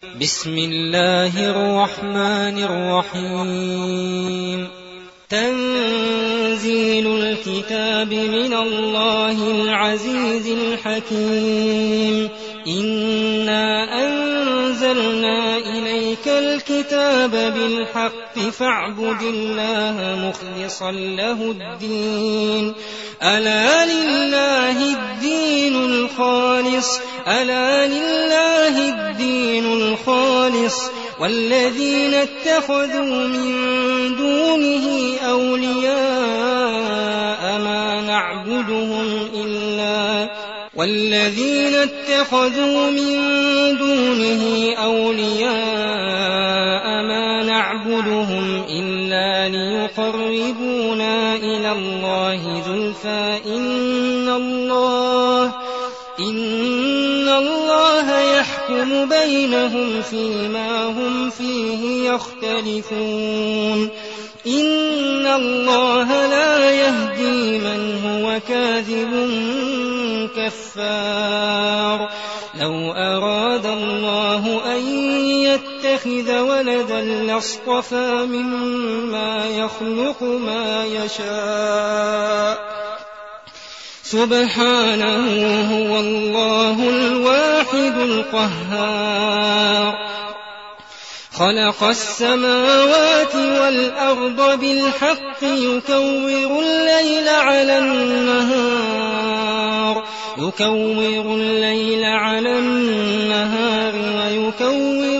بسم الله الرحمن الرحيم. تنزيل الكتاب من الله العزيز الحكيم. إنا الكتاب بالحق فاعبد الله مخلصا له الدين. ألا لله الدين الخالص ألا لله الدين الخالص. والذين اتخذوا من دونه أولياء ما نعبدهم إلا والذين اتخذوا من دونه أولياء الله زلفى إن الله إن الله يحكم بينهم فيما هم فيه يختلفون. إن الله لا يهدي من هو كاذب كفار. لو أراد الله ولدا لاصطفى مما يخلق ما يشاء. سبحانه هو الله الواحد القهار. خلق السماوات والأرض بالحق يكور الليل على النهار. يكور الليل على النهار ويكور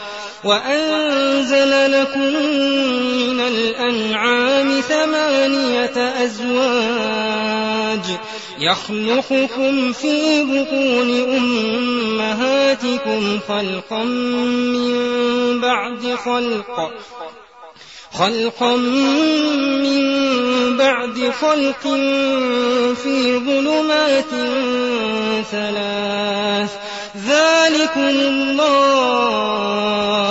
وأنزل لكم من الأنعام ثمانية أزواج يخلقكم في بطون أمهاتكم خلقا من بعد خلق خلقا من بعد خلق في ظلمات ثلاث ذلكم الله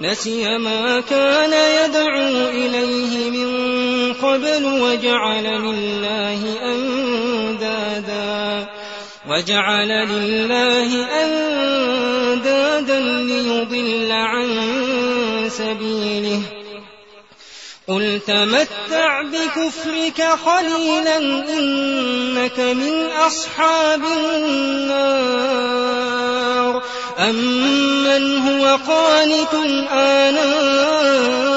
نسي ما كان يدعو إليه من قبل وجعل لله أندادا. وجعل لله أندادا ليضل عن سبيله. قل تمتع بكفرك قليلا إنك من أصحاب النار. أمن هو قانت آناء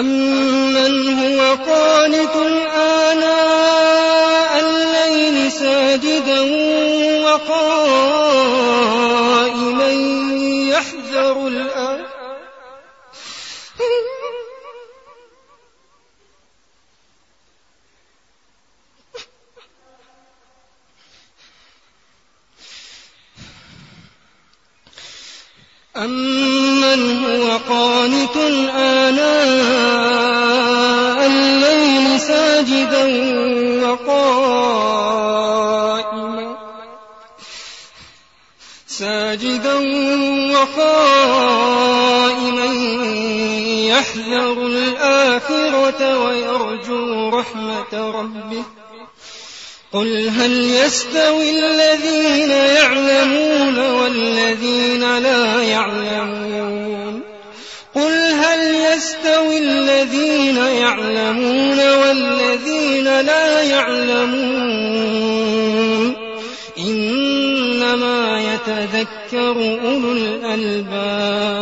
أَمَّنْ هُوَ قَانِتٌ آنَاءَ اللَّيْلِ سَاجِدًا وَقَائِمًا يَحْذَرُ قل هل يستوي الذين يعلمون والذين لا يعلمون قل هل يستوي الذين يعلمون والذين لا يعلمون إنما يتذكر أولو الألباب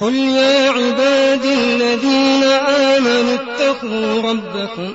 قل يا عبادي الذين آمنوا اتقوا ربكم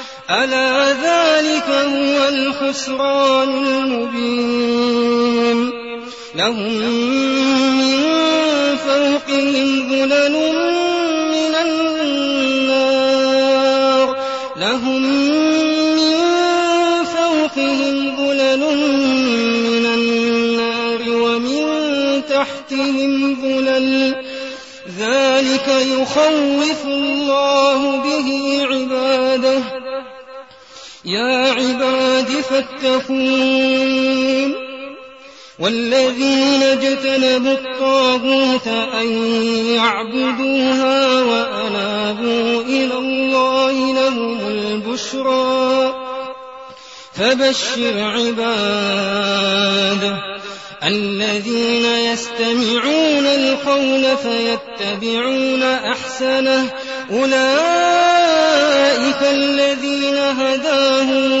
ألا ذلك هو الخسران المبين؟ لهم من فوقهم ظلل من النار. لهم من فوقهم من النار ومن تحتهم ذلك يخوف فاتقون والذين اجتنبوا الطاغوت أن يعبدوها وأنابوا إلى الله لهم البشرى. فبشر عباده الذين يستمعون القول فيتبعون أحسنه. أولئك الذين هداهم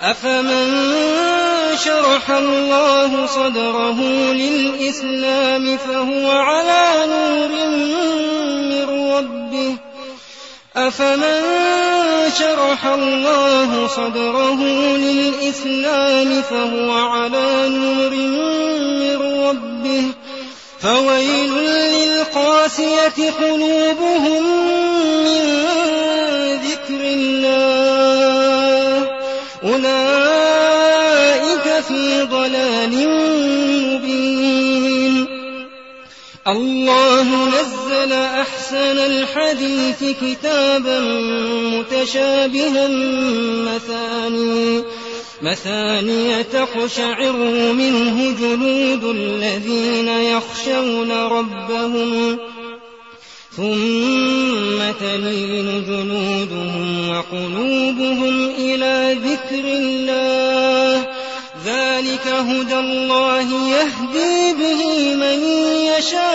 أفمن شرح الله صدره للإسلام فهو على نور من ربه؟ أفمن شرح الله صدره للإسلام فهو على نور من ربه؟ فويل للقاسية قلوبهم من الله نزل أحسن الحديث كتابا متشابها مثاني مثانية تقشعر منه جلود الذين يخشون ربهم ثم تلين جلودهم وقلوبهم إلى ذكر الله. ذلك هدى الله يهدي به من يشاء.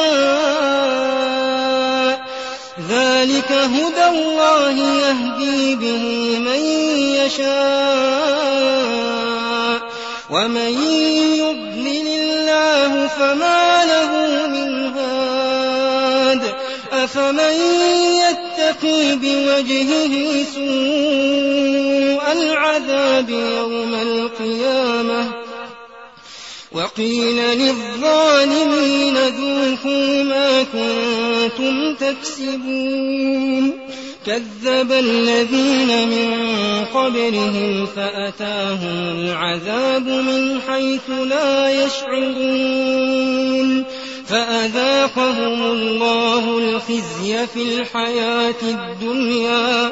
ذلك هدى الله يهدي به من يشاء. ومن يضلل الله فما له من هاد. أفمن يتقي بوجهه سوء العذاب يوم القيامة. وقيل للظالمين ذوقوا ما كنتم تكسبون. كذب الذين من قبلهم فأتاهم العذاب من حيث لا يشعرون. فأذاقهم الله الخزي في الحياة الدنيا.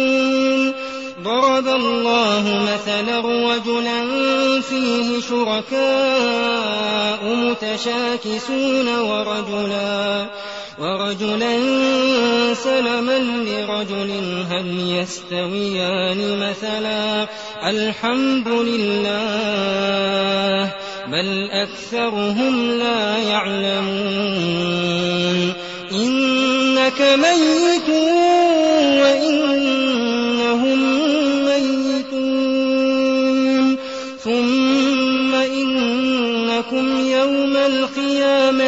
ضرب الله مثلا رجلا فيه شركاء متشاكسون ورجلا ورجلا سلما لرجل هل يستويان مثلا الحمد لله بل أكثرهم لا يعلمون إنك ميت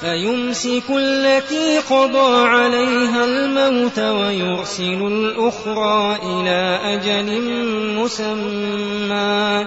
فيمسك التي قضى عليها الموت ويرسل الأخرى إلى أجل مسمى.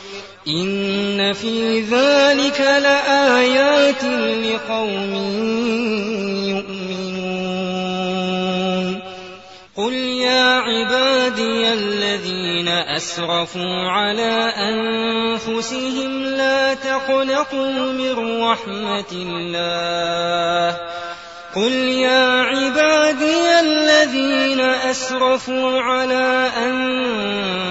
إن في ذلك لآيات لقوم يؤمنون قل يا عبادي الذين أسرفوا على أنفسهم لا تقنطوا من رحمة الله قل يا عبادي الذين أسرفوا على أنفسهم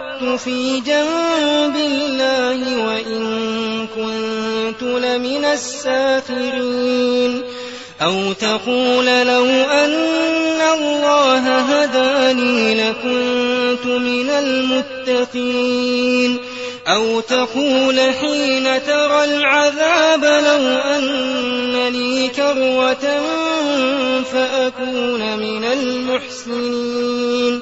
في جنب الله وإن كنت لمن الساخرين أو تقول لو أن الله هداني لكنت من المتقين أو تقول حين ترى العذاب لو أن لي كروة فأكون من المحسنين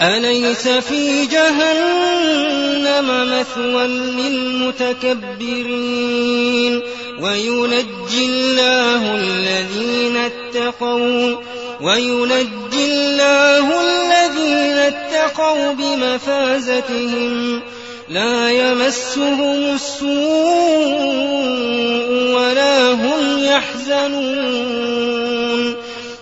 أليس في جهنم مثوى للمتكبرين؟ وينجي الله الذين اتقوا وينجي الله الذين اتقوا بمفازتهم. لا يمسهم السوء ولا هم يحزنون.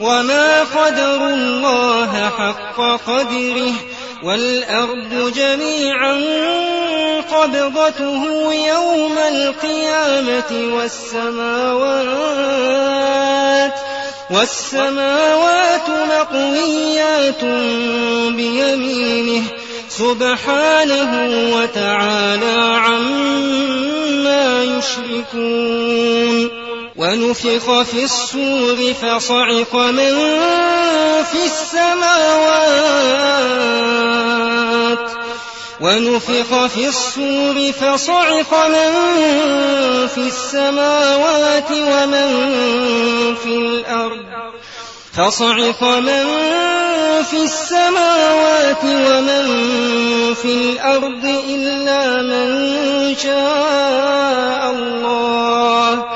وما قدروا الله حق قدره والأرض جميعا قبضته يوم القيامة والسماوات والسماوات مقويات بيمينه سبحانه وتعالى عما يشركون ونفخ في الصور فصعق من في السماوات. ونفخ في الصور فصعق من في السماوات ومن في الأرض. فصعق من في السماوات ومن في الأرض إلا من شاء الله.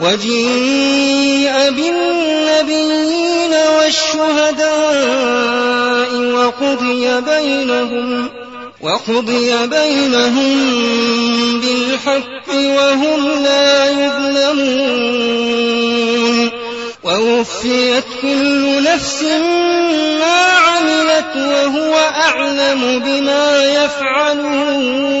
وجيء بالنبيين والشهداء وقضي بينهم وقضي بينهم بالحق وهم لا يظلمون. ووفيت كل نفس ما عملت وهو أعلم بما يفعلون.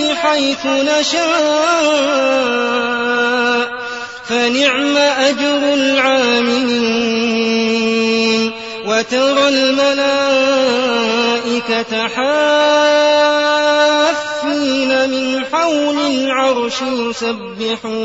حيث نشاء فنعم أجر العاملين. وترى الملائكة حافين من حول العرش يسبحون.